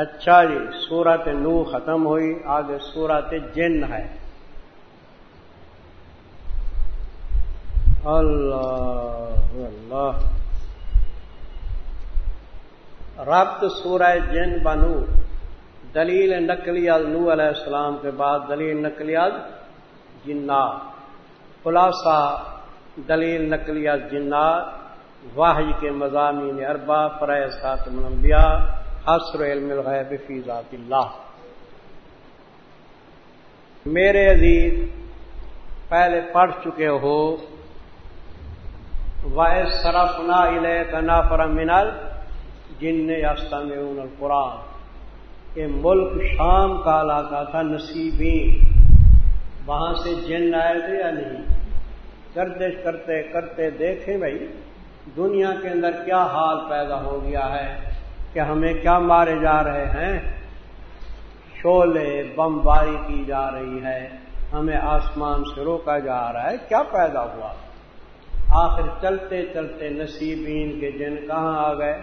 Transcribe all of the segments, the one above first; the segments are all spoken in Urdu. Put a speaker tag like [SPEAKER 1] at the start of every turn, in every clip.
[SPEAKER 1] اچھا جی سورت نو ختم ہوئی آگے سورت جن ہے۔ اللہ اللہ۔ ربط سورہ جن بنو، دلیل نقلیات نو علیہ السلام کے بعد دلیل نقلیات جنات خلاصہ، دلیل نقلیات جنات واحج کے مضامین اربا فرائض خاتم الانبیاء حسر علم الغیب فی ذات اللہ۔ میرے عزیز، پہلے پڑھ چکے ہو۔ وائس سرف نا علیہ کا نا پر منل جن یاستان القرآن۔ یہ ملک شام کا علاقہ تھا، نصیبین۔ وہاں سے جن آئے تھے یا نہیں؟ گردش کرتے کرتے دیکھیں بھائی، دنیا کے اندر کیا حال پیدا ہو گیا ہے؟ کہ ہمیں کیا مارے جا رہے ہیں؟ شولے بم باری کی جا رہی ہے، ہمیں آسمان سے روکا جا رہا ہے، کیا پیدا ہوا؟ آخر چلتے چلتے نصیبین کے جن کہاں آ گئے؟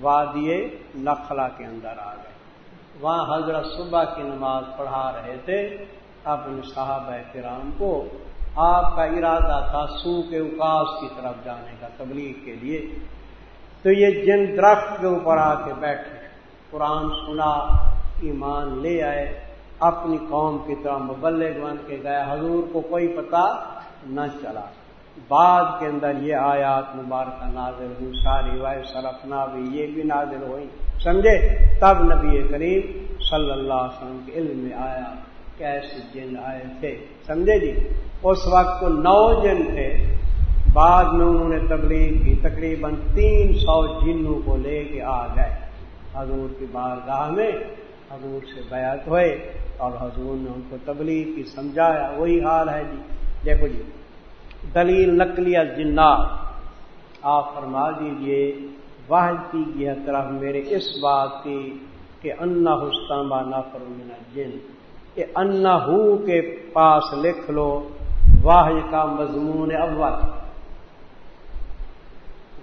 [SPEAKER 1] وادی نخلا کے اندر آ گئے۔ وہاں حضرت صبح کی نماز پڑھا رہے تھے۔ اپنے صاحب کرام کو آپ کا ارادہ تھا سو کے اوکاس کی طرف جانے کا، تبلیغ کے لیے۔ تو یہ جن درخت کے اوپر آ کے بیٹھے، قرآن سنا، ایمان لے آئے، اپنی قوم کی طرح مبلغ بن کے گئے، حضور کو کوئی پتا نہ چلا۔ بعد کے اندر یہ آیات مبارکہ نازل ہوئی، ساری وائے سرفنا بھی یہ بھی نازل ہوئی۔ سمجھے؟ تب نبی کریم صلی اللہ علیہ وسلم کے علم میں آیا کیسے جن آئے تھے۔ سمجھے جی؟ اس وقت تو نو جن تھے۔ بعد میں انہوں نے تبلیغ کی تقریباً تین سو جنوں کو لے کے آ گئے۔ حضور کی بارگاہ میں حضور سے بیعت ہوئے اور حضور نے ان کو تبلیغ کی سمجھایا۔ وہی حال ہے جی۔ دیکھو جی دلیل نقلی جنات۔ آپ فرما دیجیے واحد کی یہ طرف میرے اس بات کی کہ انا حسام نہ فرمنا جن کہ انا ہو کے پاس لکھ لو واحد کا مضمون اول۔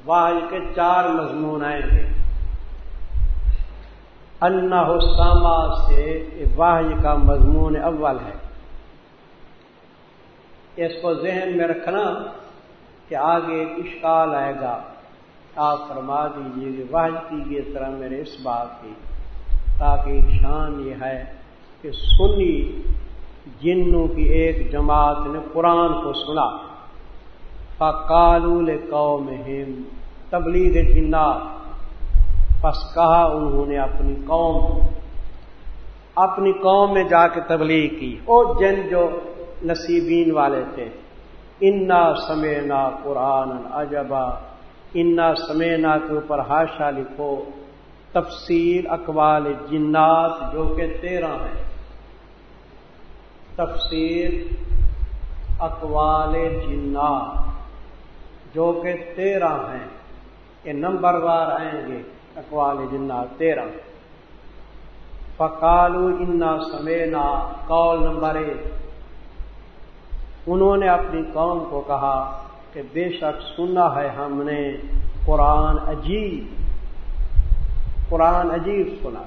[SPEAKER 1] واحد کے چار مضمون آئیں گے انا حسامہ سے واحد کا مضمون اول ہے۔ اس کو ذہن میں رکھنا کہ آگے اشکال آئے گا۔ آپ فرما دیجیے کہ واحد کی یہ طرح میرے اس بات کی، تاکہ شان یہ ہے کہ سنی جنوں کی ایک جماعت نے قرآن کو سنا۔ فکالول قوم تبلیغ جنات۔ پس کہا انہوں نے اپنی قوم اپنی قوم میں جا کے تبلیغ کی۔ او جن جو نصیبین والے تھے، انا سمینا قرآن عجبا۔ انا سمینا کے اوپر ہاشا لکھو۔ تفسیر اقوال جنات جو کہ تیرہ ہیں۔ تفسیر اقوال جنات جو کہ تیرہ ہیں۔ یہ نمبر وار آئیں گے اقوال جنا تیرہ۔ فکالو انا سمینا کال نمبر ایک۔ انہوں نے اپنی قوم کو کہا کہ بے شک سنا ہے ہم نے قرآن عجیب۔ قرآن عجیب سنا۔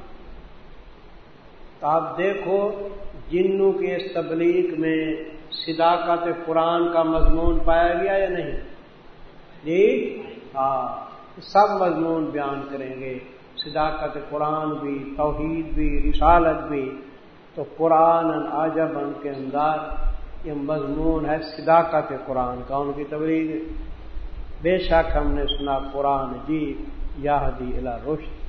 [SPEAKER 1] تو آپ دیکھو جنوں کے اس تبلیغ میں صداقت قرآن کا مضمون پایا گیا یا نہیں؟ جی؟ ہاں۔ سب مضمون بیان کریں گے، صداقت قرآن بھی، توحید بھی، رسالت بھی۔ تو قرآن آجب ان کے اندر یہ مضمون ہے، صداقت قرآن کا ان کی تبلیغ۔ بے شک ہم نے سنا قرآن جی یادی الا رشت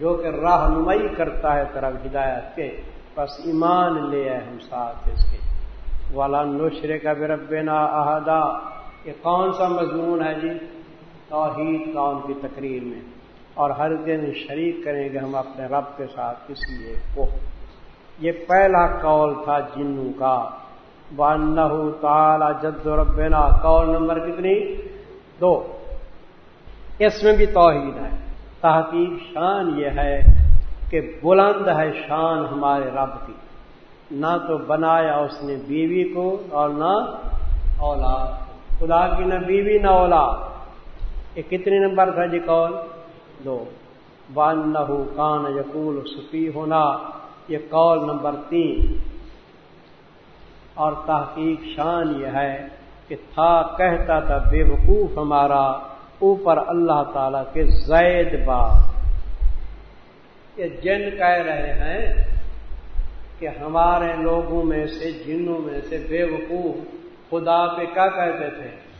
[SPEAKER 1] جو کہ رہنمائی کرتا ہے طرف ہدایت کے، بس ایمان لے آئے ہم ساتھ اس کے۔ والا نشرے کا بھی ربنا احدا یہ کون سا مضمون ہے جی؟ توحید کا ان کی تقریر میں۔ اور ہر دن شریک کریں گے ہم اپنے رب کے ساتھ کسی ایک کو۔ یہ پہلا کال تھا جنو کا۔ بانہ تالا جد ربنا۔ کال نمبر کتنی؟ دو۔ اس میں بھی توحید ہے۔ تحقیق شان یہ ہے کہ بلند ہے شان ہمارے رب کی۔ نہ تو بنایا اس نے بیوی کو اور نہ اولاد خدا کی نہ بیوی نہ اولاد۔ یہ کتنے نمبر تھا جی کال دو۔ وان کان یقول سفی ہونا یہ کال نمبر تین۔ اور تحقیق شان یہ ہے کہ تھا، کہتا تھا بے وقوف ہمارا، اوپر اللہ تعالی کے زید باغ۔ یہ جن کہہ رہے ہیں کہ ہمارے لوگوں میں سے، جنوں میں سے بے وقوف خدا پہ کیا کہتے تھے؟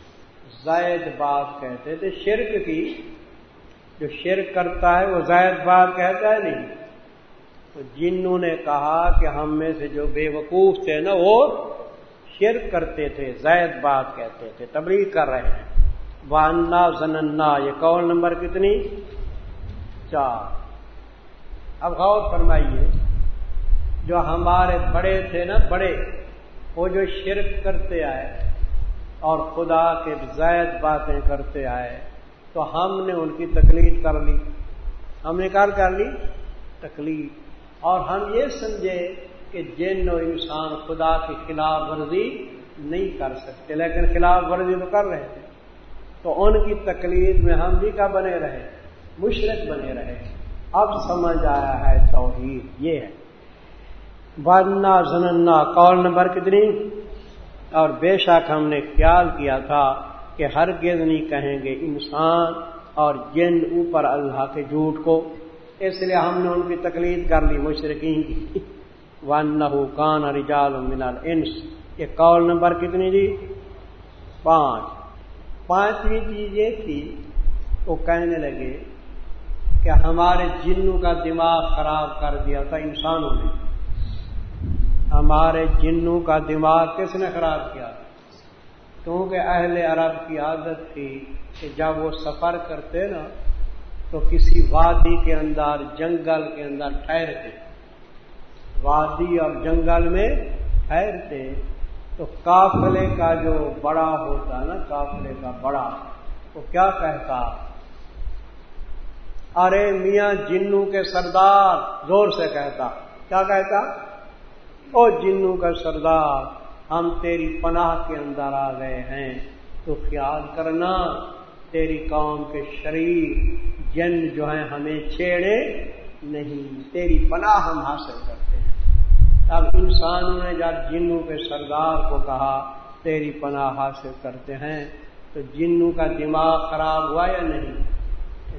[SPEAKER 1] زید بات کہتے تھے، شرک کی، جو شرک کرتا ہے وہ زائد بات کہتا ہے نہیں۔ تو جنوں نے کہا کہ ہم میں سے جو بے وقوف تھے نا، وہ شرک کرتے تھے، زائد بات کہتے تھے، تبلیغ کر رہے ہیں۔ وانا زننا یہ کون نمبر کتنی؟ چار۔ اب غور فرمائیے، جو ہمارے بڑے تھے نا، بڑے، وہ جو شرک کرتے آئے اور خدا کے زائد باتیں کرتے آئے تو ہم نے ان کی تکلیف کر لی۔ ہم نے کار کر لی؟ تکلیف۔ اور ہم یہ سمجھے کہ جن و انسان خدا کی خلاف ورزی نہیں کر سکتے، لیکن خلاف ورزی تو کر رہے تھے تو ان کی تکلیف میں ہم بھی کا بنے رہے؟ مشرق بنے رہے۔ اب سمجھ آیا ہے توحید، یہ ہے۔ بننا زننا کال نمبر کتنی؟ اور بے شک ہم نے خیال کیا تھا کہ ہر گز نہیں کہیں گے انسان اور جن اوپر اللہ کے جھوٹ کو۔ اس لیے ہم نے ان کی تکلیف کر لی مشرقین کی۔ ون نہ کان رجال منال انس یہ کال نمبر کتنی جی؟ پانچ۔ پانچویں چیز یہ تھی، وہ کہنے لگے کہ ہمارے جنوں کا دماغ خراب کر دیا تھا انسانوں نے۔ ہمارے جنوں کا دماغ کس نے خراب کیا؟ کیونکہ اہل عرب کی عادت تھی کہ جب وہ سفر کرتے نا، تو کسی وادی کے اندر، جنگل کے اندر ٹھہرتے۔ وادی اور جنگل میں ٹھہرتے، تو کافلے کا جو بڑا ہوتا نا کافلے کا بڑا، وہ کیا کہتا؟ ارے میاں جنو کے سردار، زور سے کہتا۔ کیا کہتا؟ او جنو کا سردار، ہم تیری پناہ کے اندر آ گئے ہیں۔ تو خیال کرنا، تیری قوم کے شریف جن جو ہیں ہمیں چھیڑے نہیں۔ تیری پناہ ہم حاصل کرتے ہیں۔ اب انسانوں نے جب جنوں کے سردار کو کہا، تیری پناہ حاصل کرتے ہیں، تو جنوں کا دماغ خراب ہوا یا نہیں؟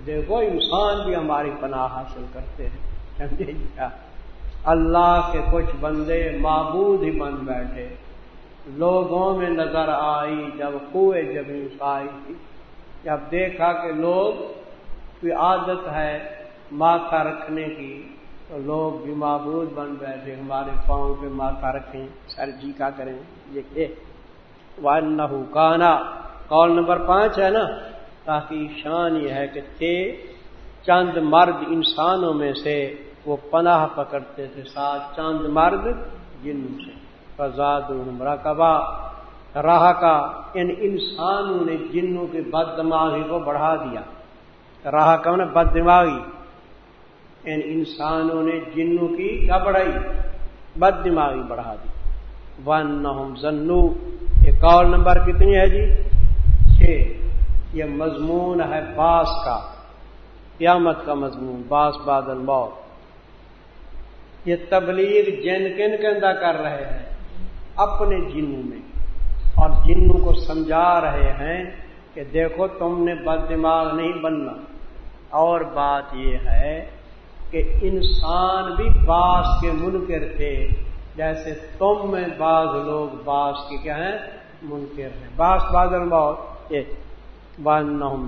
[SPEAKER 1] دیکھو، انسان بھی ہماری پناہ حاصل کرتے ہیں۔ سمجھے؟ اللہ کے کچھ بندے معبود ہی بن بیٹھے۔ لوگوں میں نظر آئی جب کنویں جب آئی تھی۔ جب دیکھا کہ لوگ کی عادت ہے ماتھا رکھنے کی، تو لوگ بھی معبود بن بیٹھے۔ ہمارے پاؤں پہ ماتھا رکھیں، سر جی کا کریں۔ یہ ون کانا کال نمبر پانچ ہے نا۔ تاکہ شان یہ ہے کہ تھے چند مرد انسانوں میں سے وہ پناہ پکڑتے تھے، ساتھ چند مرد، جن سے فضاد مرکبہ، راہ کا ان انسانوں نے جنوں کی بد دماغی کو بڑھا دیا۔ راہ کا نا بد دماغی۔ ان انسانوں نے جنوں کی کیا بڑھائی بد دماغی بڑھا دی۔ ون نہ یہ کال نمبر کتنی ہے جی؟ چھ۔ یہ مضمون ہے باس کا۔ قیامت کا مضمون، باس بادل موت یہ تبلیغ جن کن کے اندر کر رہے ہیں؟ اپنے جنوں میں۔ اور جنوں کو سمجھا رہے ہیں کہ دیکھو تم نے بد دماغ نہیں بننا۔ اور بات یہ ہے کہ انسان بھی باس کے منکر تھے، جیسے تم میں بعض لوگ باس کے کیا ہیں؟ منکر ہیں۔ باس بادل بہت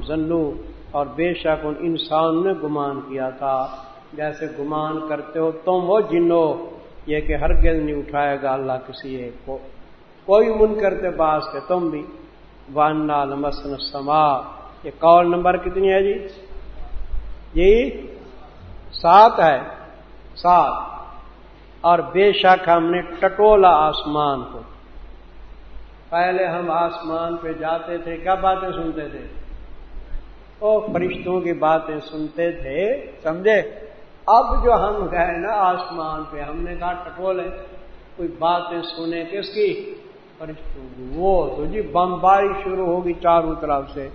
[SPEAKER 1] زنو اور بے شک ان انسان نے گمان کیا تھا۔ جیسے گمان کرتے ہو، تم وہ جنو، یہ کہ ہر گل نہیں اٹھائے گا اللہ کسی ایک کو۔ کوئی من کرتے باس کے تم بھی۔ نال مسن سما یہ کال نمبر کتنی ہے جی؟ جی؟ سات ہے۔ سات۔ اور بے شک ہم نے ٹٹولا آسمان کو۔ پہلے ہم آسمان پہ جاتے تھے، کیا باتیں سنتے تھے؟ او فرشتوں کی باتیں سنتے تھے۔ سمجھے؟ اب جو ہم گئے نا، آسمان پہ ہم نے کہا ٹٹولے کوئی باتیں سنے کس کی؟ فرشتوں کی وہ تو جی بمباری شروع ہوگی چاروں طرف سے۔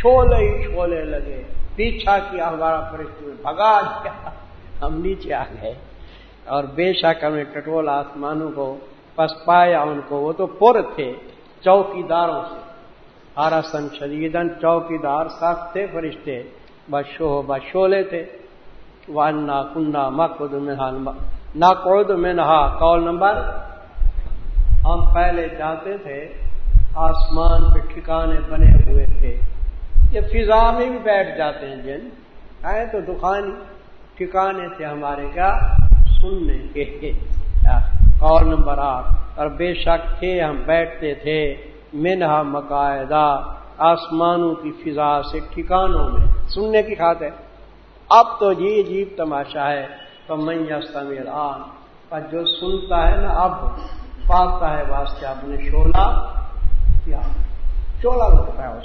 [SPEAKER 1] چھولے ہی چھولے لگے۔ پیچھا کیا ہمارا فرشتے بھگا دیا۔ ہم نیچے آ گئے۔ اور بے شک ہم نے ٹٹول آسمانوں کو، پس پایا ان کو۔ وہ تو پر تھے چوکی داروں سے۔ ہارا سن شدیدن چوکی دار سخت تھے فرشتے۔ بشو بشولے تھے۔ وانا کنڈا مکد میں نہ قد میں نہا کال نمبر، ہم پہلے جاتے تھے آسمان پہ ٹھکانے بنے ہوئے تھے۔ یہ فضا میں بھی بیٹھ جاتے ہیں جن، آئے تو دکان ٹھکانے تھے ہمارے کیا؟ سننے کے۔ کال نمبر آٹھ، اور بے شک تھے ہم بیٹھتے تھے منہا مقاعدہ، آسمانوں کی فضا سے ٹھکانوں میں۔ سننے کی خاطر۔ اب تو جی عجیب تماشا ہے۔ تو میں آن پر جو سنتا ہے نا اب، پاتا ہے واسطے اپنے شولا کیا۔ چولا لگتا ہے اس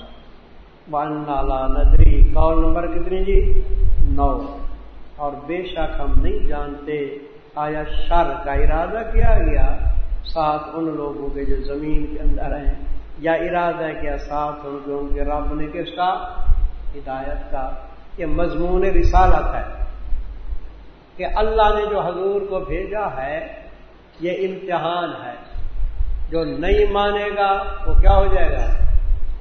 [SPEAKER 1] بان نالا ندری کال نمبر کتنی جی؟ نو۔ اور بے شک ہم نہیں جانتے، آیا شر کا ارادہ کیا گیا؟ ساتھ ان لوگوں کے جو زمین کے اندر ہیں، یا ارادہ کیا ساتھ ان ان کے رب نے کس کا؟ ہدایت کا۔ یہ مضمون رسالت ہے کہ اللہ نے جو حضور کو بھیجا ہے، یہ امتحان ہے۔ جو نہیں مانے گا، وہ کیا ہو جائے گا؟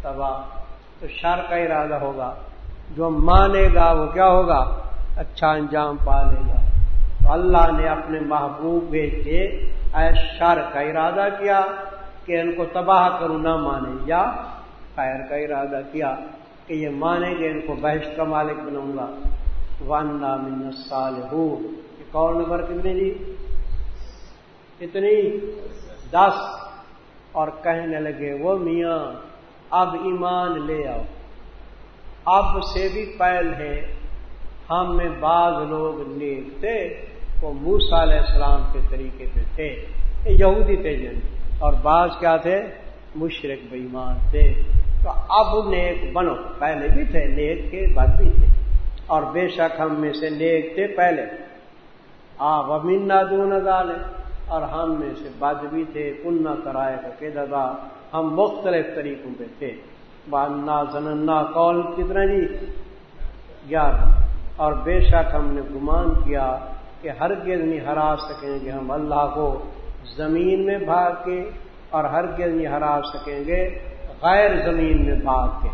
[SPEAKER 1] تباہ۔ تو شر کا ارادہ ہوگا۔ جو مانے گا، وہ کیا ہوگا؟ اچھا انجام پا لے گا۔ تو اللہ نے اپنے محبوب بھیج کے شر کا ارادہ کیا کہ ان کو تباہ کروں نہ مانے، یا خیر کا ارادہ کیا۔ کہ یہ مانیں گے ان کو بحث کا مالک بناؤں گا۔ ون من سال ہو کال نمبر کتنی جی۔ اتنی دس اور کہنے لگے، وہ میاں، اب ایمان لے آؤ۔ اب سے بھی پہل ہے، ہم میں بعض لوگ نیک تھے، وہ موسا علیہ السلام کے طریقے پہ تھے۔ یہودی تھے جن۔ اور بعض کیا تھے؟ مشرق بےمان تھے۔ تو اب نیک بنو۔ پہلے بھی تھے، نیک کے بعد بھی تھے۔ اور بے شک ہم میں سے نیک تھے پہلے۔ آپ امینا دون ڈالے اور ہم میں سے بد بھی تھے۔ کننا کرائے کا دادا ہم مختلف طریقوں پہ تھے۔ بانا زننا کال کتنا جی؟ گیارہ۔ اور بے شک ہم نے گمان کیا کہ ہر نہیں ہرا سکیں گے ہم اللہ کو۔ زمین میں بھاگ کے اور ہر نہیں ہرا سکیں گے۔ غیر زمین میں بھاگ کے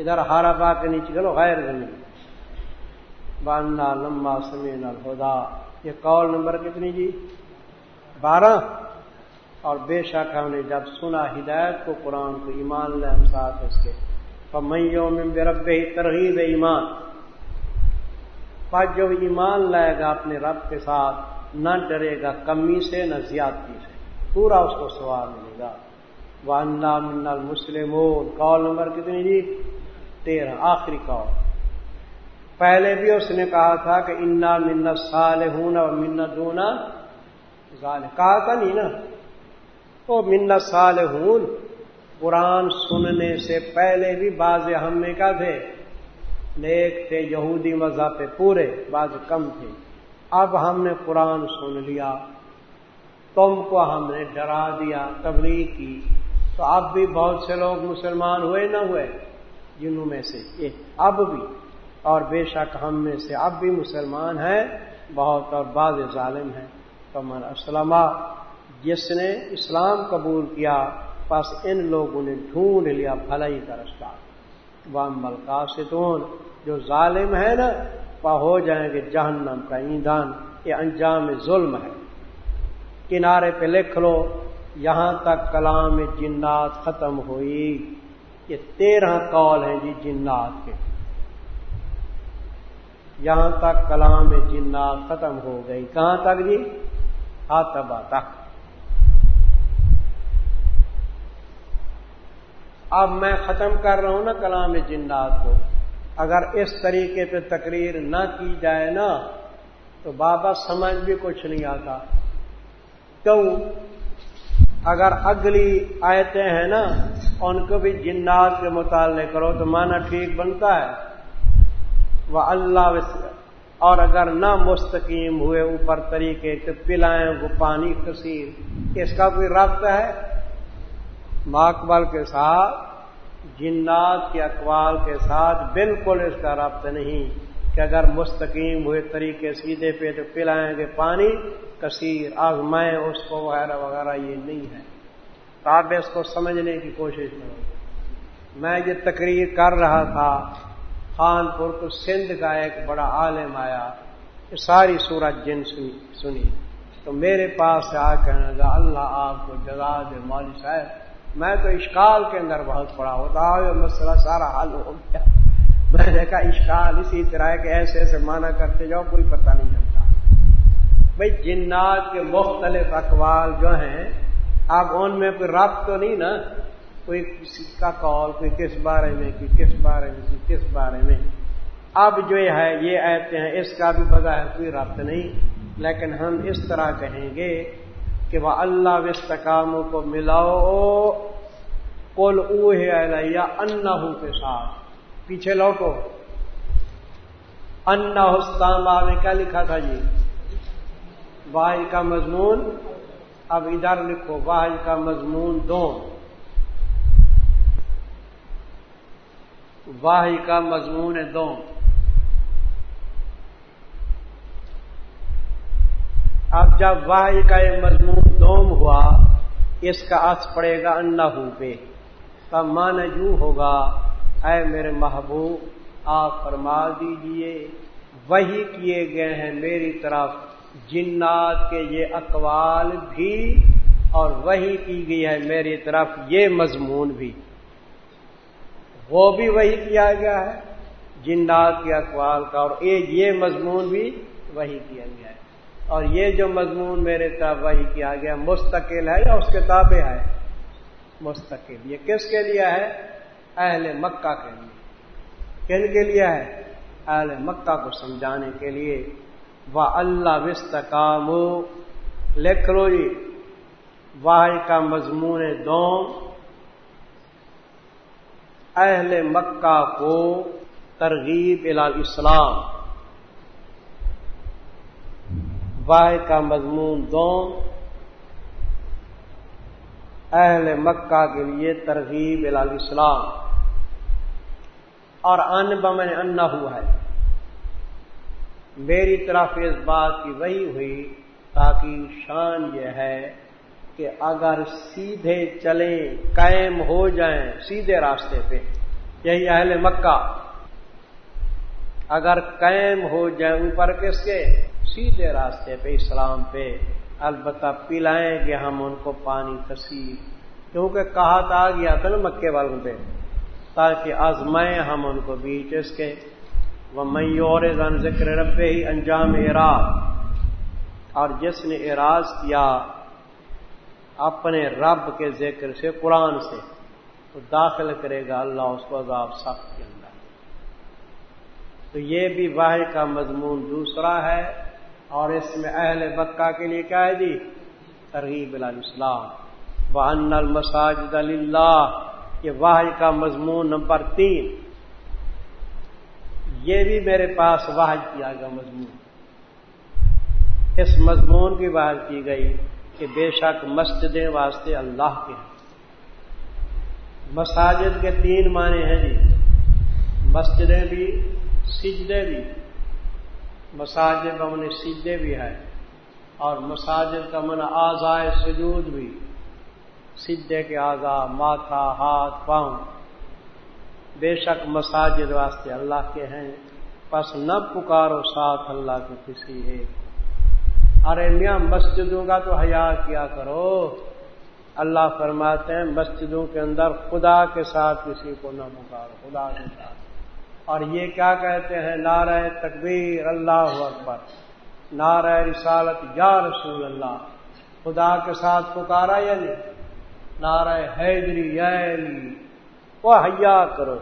[SPEAKER 1] ادھر ہارا باغ کے نیچے چلو غیر زمین۔ باندھا لمبا سمین الہدا یہ کال نمبر کتنی جی؟ بارہ۔ اور بے شک ہم نے جب سنا ہدایت کو، قرآن کو ایمان لے ہم ساتھ اس کے۔ پمئیوں میں رب ترغیب ایمان پر جو ایمان لائے گا اپنے رب کے ساتھ، نہ ڈرے گا، کمی سے، نہ زیادتی سے۔ پورا اس کو سوال ملے گا۔ وانا من المسلم کال نمبر کتنی جی؟ تیرہ، آخری کال۔ پہلے بھی اس نے کہا تھا کہ انا من سال ہوں اور من دونا کہا تھا نہیں نا؟ وہ من سال ہوں قرآن سننے سے پہلے بھی بعض ہم میں کا تھے؟ نیک تھے، یہودی مذہب پہ پورے، بعض کم تھے۔ اب ہم نے قرآن سن لیا، تم کو ہم نے ڈرا دیا، تبلیغ کی۔ تو اب بھی بہت سے لوگ مسلمان ہوئے نہ ہوئے، جنہوں میں سے اب بھی، اور بے شک ہم میں سے اب بھی مسلمان ہیں، بہت اور بعض ظالم ہیں۔ تو کمر اسلم، جس نے اسلام قبول کیا بس ان لوگوں نے ڈھونڈ لیا، بھلائی کا رستہ۔ وام ملکا ستون جو ظالم ہے نا، وہ ہو جائیں گے جہنم کا ایندھن۔ یہ انجام ظلم ہے۔ کنارے پہ لکھ لو یہاں تک کلام جنات ختم ہوئی۔ یہ تیرہ کال ہیں جی جنات کے۔ یہاں تک کلام جنات ختم ہو گئی۔ کہاں تک جی؟ آتبا تک۔ اب میں ختم کر رہا ہوں نا کلام جنات کو۔ اگر اس طریقے پہ تقریر نہ کی جائے نا، تو بابا سمجھ بھی کچھ نہیں آتا۔ کیوں؟ اگر اگلی آیتیں ہیں نا، ان کو بھی جنات کے مطالعے کرو تو مانا ٹھیک بنتا ہے۔ وہ اللہ اور اگر نہ مستقیم ہوئے اوپر طریقے تو پلائیں وہ پانی کثیر۔ اس کا کوئی رابطہ ہے؟ ماکبل کے ساتھ، جنات کے اقوال کے ساتھ بالکل اس کا ربط نہیں کہ اگر مستقیم ہوئے طریقے سیدھے پہ تو پلائیں گے پانی کثیر، آزمائیں اس کو وغیرہ وغیرہ، یہ نہیں ہے۔ تو آپ اس کو سمجھنے کی کوشش کرو میں یہ تقریر کر رہا تھا خان پور کو سندھ کا ایک بڑا عالم آیا ساری سورج جن سنی تو میرے پاس سے آ کہنے لگا اللہ آپ کو جگا دے مولوی صاحب۔ میں تو اشکال کے اندر بہت پڑا ہوتا مسئلہ سارا حل ہو گیا۔ میں نے کہا، اشکال اسی طرح کے ایسے ایسے مانا کرتے جاؤ، کوئی پتہ نہیں چلتا۔ بھائی جنات کے مختلف اقوال جو ہیں، اب ان میں کوئی رب تو نہیں نا؟ کوئی کسی کا کال کوئی کس بارے میں، کوئی کس بارے میں، کوئی کس بارے میں۔ اب جو ہے، یہ ایتے ہیں، اس کا بھی بظاہر کوئی ربط نہیں۔ لیکن ہم اس طرح کہیں گے کہ وہ اللہ وستقاموں کو ملاؤ کل اوہ یا ان کے ساتھ پیچھے لوٹو۔ انا حسام میں کیا لکھا تھا جی؟ واحد کا مضمون، اب ادھر لکھو واحد کا مضمون دو۔ واحد کا مضمون دو۔ اب جب واہ کا یہ مضمون دوم ہوا، اس کا ارتھ پڑے گا انا ہوں پہ۔ کا مان جو ہوگا، اے میرے محبوب، آپ فرما دیجیے وہی کیے گئے ہیں میری طرف۔ جنات کے یہ اقوال بھی اور وہی کی گئی ہے میری طرف، یہ مضمون بھی۔ وہ بھی وہی کیا گیا ہے، جنات کے اقوال کا، اور یہ مضمون بھی وہی کیا گیا ہے۔ اور یہ جو مضمون میرے طرف وہی کیا گیا، مستقل ہے یا اس کے ہے؟ مستقل۔ یہ کس کے لیے ہے؟ اہل مکہ کے لیے۔ کن کے لیے ہے؟ اہل مکہ کو سمجھانے کے لیے۔ وہ اللہ وسطام لکھ لو جی۔ واحد کا مضمون دوم۔ اہل مکہ کو ترغیب الاسلام۔ واحد کا مضمون دو اہل مکہ کے لیے ترغیب الاسلام۔ اور ان بمن انا ہوا ہے۔ میری طرف اس بات کی وہی ہوئی تاکہ شان یہ ہے کہ اگر سیدھے چلیں، قائم ہو جائیں سیدھے راستے پہ۔ یہی اہل مکہ۔ اگر قائم ہو جائیں اوپر کس کے؟ سیدھے راستے پہ، اسلام پہ۔ البتہ پلائیں گے ہم ان کو پانی کثیر۔ کیونکہ کہا تھا گیا تھا نا مکے والوں پہ، تاکہ آزمائیں ہم ان کو بیچ اس کے۔ وہ میور زن ذکر رب ہی انجام اراض اور جس نے اراض کیا اپنے رب کے ذکر سے، قرآن سے، تو داخل کرے گا اللہ اس کو عذاب سخت کے اندر۔ تو یہ بھی واحد کا مضمون دوسرا ہے، اور اس میں اہل مکہ کے لیے کیا ہے جی؟ ترغیب الاسلام۔ وہ ان المساجد اللہ یہ واحد کا مضمون نمبر تین۔ یہ بھی میرے پاس واحد کیا گیا مضمون۔ اس مضمون کی واحد کی گئی کہ بے شک مسجدیں واسطے اللہ کے ہیں۔ مساجد کے تین معنی ہیں جی۔ مسجدیں بھی، سجدے بھی۔ مساجد کا من سیدھے بھی ہے۔ اور مساجد کا من آزائے سجود بھی۔ سیدھے کے آزا، ماتھا، ہاتھ، پاؤں۔ بے شک مساجد واسطے اللہ کے ہیں۔ پس نہ پکارو ساتھ اللہ کے کسی ہے ارے میاں، مسجدوں کا تو حیا کیا کرو۔ اللہ فرماتے ہیں، مسجدوں کے اندر خدا کے ساتھ کسی کو نہ پکارو، خدا کے ساتھ۔ اور یہ کیا کہتے ہیں؟ نعرہ تکبیر، اللہ اکبر۔ نعرہ رسالت، یا رسول اللہ، خدا کے ساتھ پکارا یا نہیں؟ نعرہ حیدری یلی وہ حیا کرو۔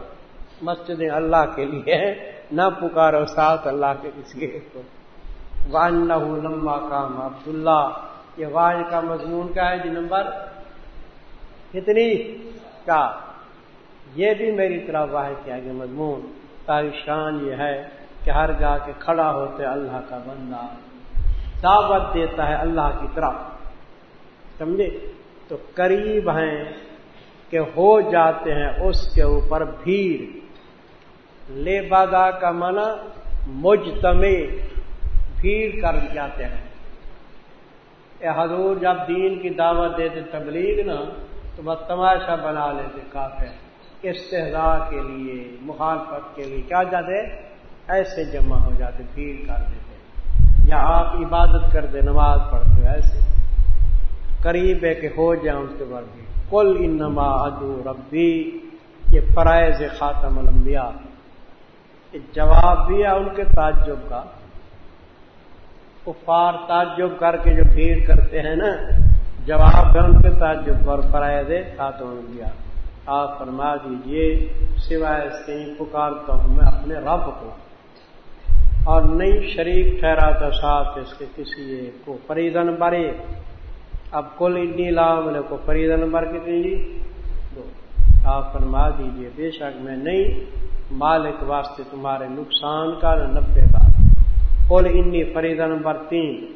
[SPEAKER 1] مسجد اللہ کے لیے نہ پکارو، ساتھ اللہ کے کسی کو وان لمبا کام عبداللہ یہ واج کا مضمون کیا ہے جی نمبر کتنی؟ کا یہ بھی میری طرف واحد کیا گیا مضمون۔ شان یہ ہے کہ ہر جا کے کھڑا ہوتے اللہ کا بندہ۔ دعوت دیتا ہے اللہ کی طرف۔ سمجھے؟ تو قریب ہیں۔ کہ ہو جاتے ہیں اس کے اوپر بھیڑ۔ لے بادا کا منع مجتمع، بھیڑ کر جاتے ہیں۔ اے حضور، جب دین کی دعوت دیتے تبلیغ نا، تو بس تماشا بنا لیتے کافی استحضاء کے لیے، مخالفت کے لیے کیا جاتے؟ ایسے جمع ہو جاتے، بھیڑ کر دیتے۔ یا آپ عبادت کر دے نماز پڑھتے، ایسے۔ قریب ہے کہ ہو جائیں اس کے بعد بھی کل انما ادو ربی، یہ فرائض خاتم الانبیاء جواب بھی ہے ان کے تعجب کا۔ کفار تعجب کر کے جو بھیڑ کرتے ہیں نا، جواب ہے ان کے تعجب پر، فرائض خاتم الانبیاء۔ آپ فرما دیجیے، سوائے سے پکارتا ہوں میں اپنے رب کو۔ اور نئی شریک ٹھہراتا ساتھ اس کے کسی ایک کو۔ فریدا نمبر اب کل اتنی لام کو فریدا نمبر کتنی جی دو۔ آپ فرما دیجیے، بے شک میں نہیں، مالک واسطے تمہارے نقصان کا نہ نبے کا۔ کل انی فریدا نمبر تین۔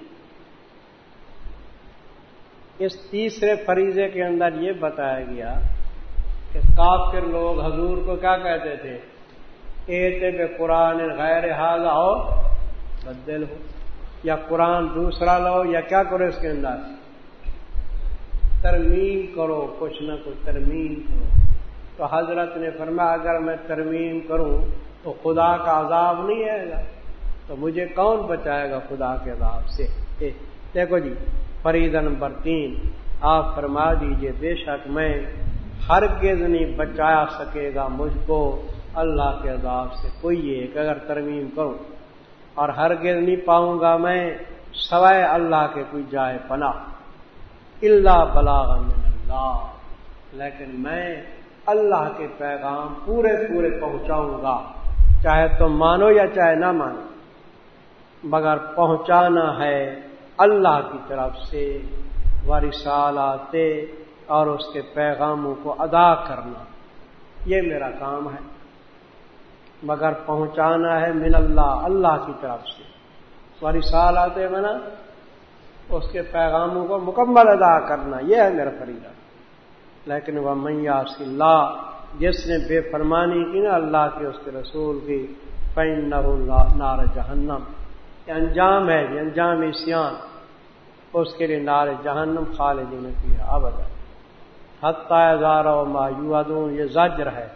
[SPEAKER 1] اس تیسرے فریضے کے اندر یہ بتایا گیا کہ کافر لوگ حضور کو کیا کہتے تھے؟ ایتے بے قرآن غیر حال آؤ، بدل ہو۔ یا قرآن دوسرا لو یا کیا کرو اس کے اندر؟ ترمیم کرو، کچھ نہ کچھ ترمیم کرو۔ تو حضرت نے فرمایا، اگر میں ترمیم کروں تو خدا کا عذاب نہیں آئے گا۔ تو مجھے کون بچائے گا خدا کے عذاب سے؟ دیکھو جی فرید نمبر تین۔ آپ فرما دیجیے، بے شک میں ہر نہیں بچایا سکے گا مجھ کو اللہ کے عذاب سے۔ کوئی ایک اگر ترمیم کروں اور ہر نہیں پاؤں گا میں، سوائے اللہ کے کوئی جائے پنا اللہ بلا اللہ۔ لیکن میں اللہ کے پیغام پورے پورے پہنچاؤں گا، چاہے تم مانو یا چاہے نہ مانو۔ مگر پہنچانا ہے اللہ کی طرف سے ورسال آتے اور اس کے پیغاموں کو ادا کرنا۔ یہ میرا کام ہے۔ مگر پہنچانا ہے من اللہ اللہ کی طرف سے۔ سوری سال آتے میں نا اس کے پیغاموں کو مکمل ادا کرنا، یہ ہے میرا فریضہ۔ لیکن وہ میاں اللہ، جس نے بے فرمانی کی نا اللہ کی اس کے رسول کی فین نار جہنم۔ یہ انجام ہے، یہ انجام اسیان اس کے لیے نار جہنم خالدی نے کیا اب ہتھا مایو یہ زجر ہے۔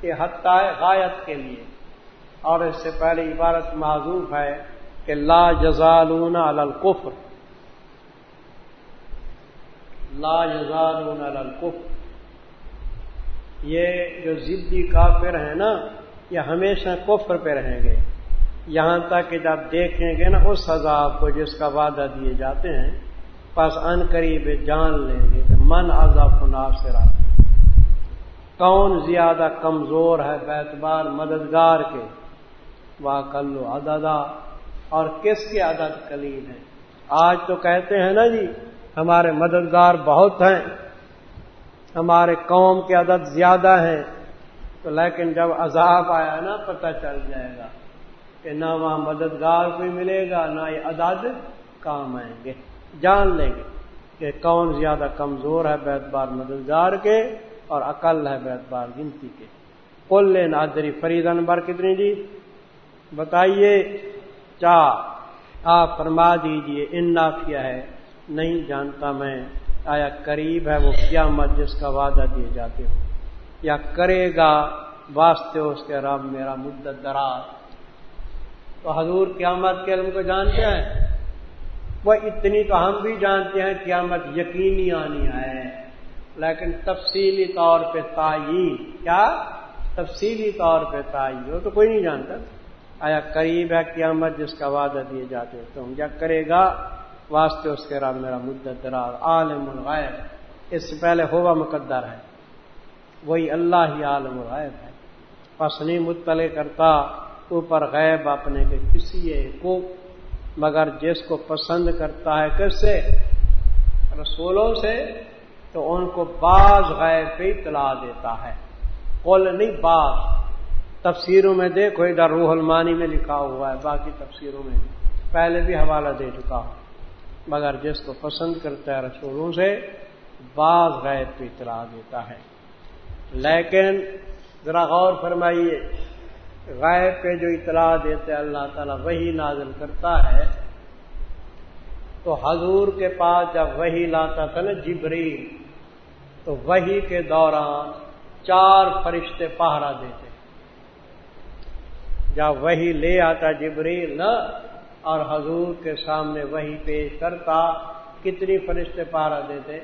[SPEAKER 1] کہ حتہ غایت کے لیے۔ اور اس سے پہلے عبارت معذوف ہے۔ کہ لا جزالون الکفر۔ لا جزالون الکفر۔ یہ جو ضدی کافر ہیں نا، یہ ہمیشہ کفر پہ رہیں گے۔ یہاں تک کہ جب دیکھیں گے نا، اس عذاب کو جس کا وعدہ دیے جاتے ہیں، پس ان قریب جان لیں گے کہ من عذاب ناصرہ۔ کون زیادہ کمزور ہے بیتبار مددگار کے؟ واہ کلو ادادا اور کس کے عدد کلیل ہے؟ آج تو کہتے ہیں نا جی ہمارے مددگار بہت ہیں، ہمارے قوم کے عدد زیادہ ہیں، تو لیکن جب عذاب آیا نا، پتہ چل جائے گا کہ نہ وہاں مددگار کوئی ملے گا، نہ یہ عدد کام آئیں گے۔ جان لیں گے کہ کون زیادہ کمزور ہے بیت بار مددگار کے اور عقل ہے بیت بار گنتی کے۔ کل نادری فرید نمبر کتنی جی؟ بتائیے چار آپ فرما دیجیے ان نافیہ ہے؟ نہیں جانتا میں۔ آیا قریب ہے وہ قیامت جس کا وعدہ دیے جاتے ہو یا کرے گا واسطے اس کے رب میرا مدت دراز۔ تو حضور قیامت کے علم کو جانتے ہیں؟ وہ اتنی تو ہم بھی جانتے ہیں، قیامت یقینی آنی ہے۔ لیکن تفصیلی طور پہ تعین کیا؟ تفصیلی طور پہ تعین ہو تو کوئی نہیں جانتا۔ آیا قریب ہے قیامت جس کا وعدہ دیے جاتے تو یا کرے گا؟ واسطے اس کے رات میرا مدت دراز عالم الغائب اس سے پہلے ہوا مقدر ہے۔ وہی اللہ ہی عالم الغائب ہے۔ پس نہیں مطلع کرتا اوپر غیب اپنے کے کسی کو، مگر جس کو پسند کرتا ہے کس سے؟ رسولوں سے۔ تو ان کو بعض غیر پہ اطلاع دیتا ہے۔ قول نہیں بعض تفسیروں میں دیکھو ادھر روح المانی میں لکھا ہوا ہے، باقی تفسیروں میں پہلے بھی حوالہ دے چکا ہوں۔ مگر جس کو پسند کرتا ہے رسولوں سے، بعض غیب کی اطلاع دیتا ہے۔ لیکن ذرا غور فرمائیے غائب پہ جو اطلاع دیتے اللہ تعالیٰ وہی نازل کرتا ہے، تو حضور کے پاس جب وہی لاتا تھا نا جبریل، تو وہی کے دوران چار فرشتے پہرا دیتے۔ جب وہی لے آتا جبریل نا اور حضور کے سامنے وہی پیش کرتا، کتنی فرشتے پہرا دیتے؟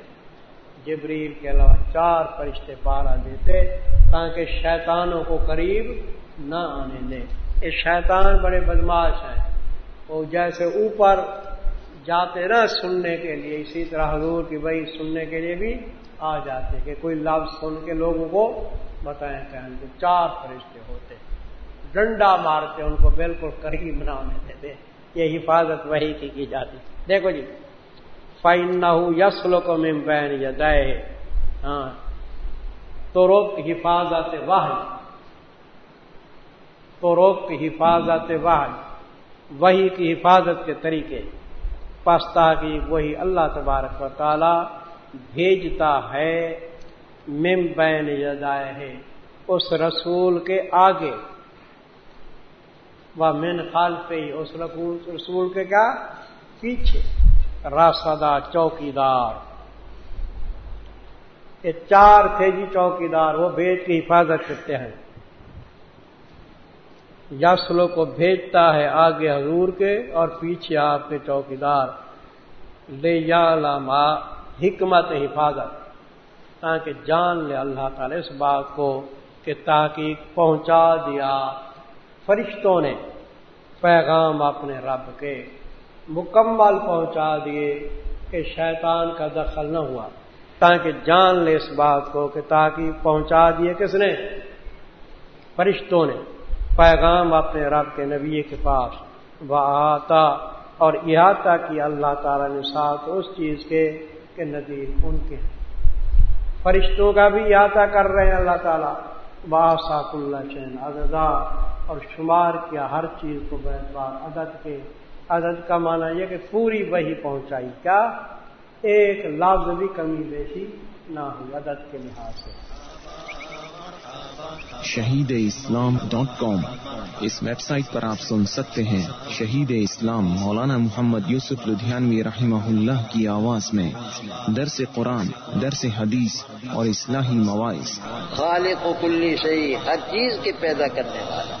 [SPEAKER 1] جبریل کے علاوہ چار فرشتے پہرا دیتے، تاکہ شیطانوں کو قریب نہ آنے دیں یہ شیطان بڑے بدماش ہیں۔ وہ جیسے اوپر جاتے نا سننے کے لیے، اسی طرح حضور کی بھائی سننے کے لیے بھی آ جاتے کہ کوئی لفظ سن کے لوگوں کو بتائیں کہ ان کو چار فرشتے ہوتے۔ ڈنڈا مارتے ان کو بالکل قریب نہ ہونے دیتے یہ حفاظت وہی کی کی جاتی۔ دیکھو جی فائن نہ ہو یسلو کو ممبین یا دے ہاں تو روک حفاظت واحد تو روک کی حفاظت واحد وہی کی حفاظت کے طریقے۔ پستا کی وہی اللہ تبارک و تعالی بھیجتا ہے۔ مم بین ہے اس رسول کے آگے۔ وہ من خال پہ اس رسول کے کیا؟ پیچھے۔ راسدہ چوکی دار یہ چار تھے جی چوکی دار وہ بھیج کی حفاظت کرتے ہیں۔ یسلو کو بھیجتا ہے آگے حضور کے اور پیچھے آپ کے چوکی دار لے یا لاما حکمت حفاظت۔ تاکہ جان لے اللہ تعالی اس بات کو کہ تاکہ پہنچا دیا۔ فرشتوں نے پیغام اپنے رب کے مکمل پہنچا دیے کہ شیطان کا دخل نہ ہوا، تاکہ جان لے اس بات کو کہ تاکہ پہنچا دیے کس نے؟ فرشتوں نے۔ پیغام اپنے رب کے نبی کے پاس۔ وہ آتا اور احاطہ کی اللہ تعالی نے ساتھ اس چیز کے کہ ندی ان کے فرشتوں کا بھی احاطہ کر رہے ہیں اللہ تعالیٰ۔ باصاف اللہ چین عددا۔ اور شمار کیا ہر چیز کو بار عدد کے۔ عدد کا معنی یہ کہ پوری وہی پہنچائی۔ کیا؟ ایک لفظ بھی کمی بیشی نہ ہوئی عدد کے لحاظ سے۔
[SPEAKER 2] Shaheed Islam dot com. اس ویب سائٹ پر آپ سن سکتے ہیں شہید اسلام مولانا محمد یوسف لدھیانوی رحمہ اللہ کی آواز میں۔ درس قرآن درس حدیث اور اصلاحی مواعث۔
[SPEAKER 3] خالق و کلی صحیح ہر چیز کے پیدا کرنے والا۔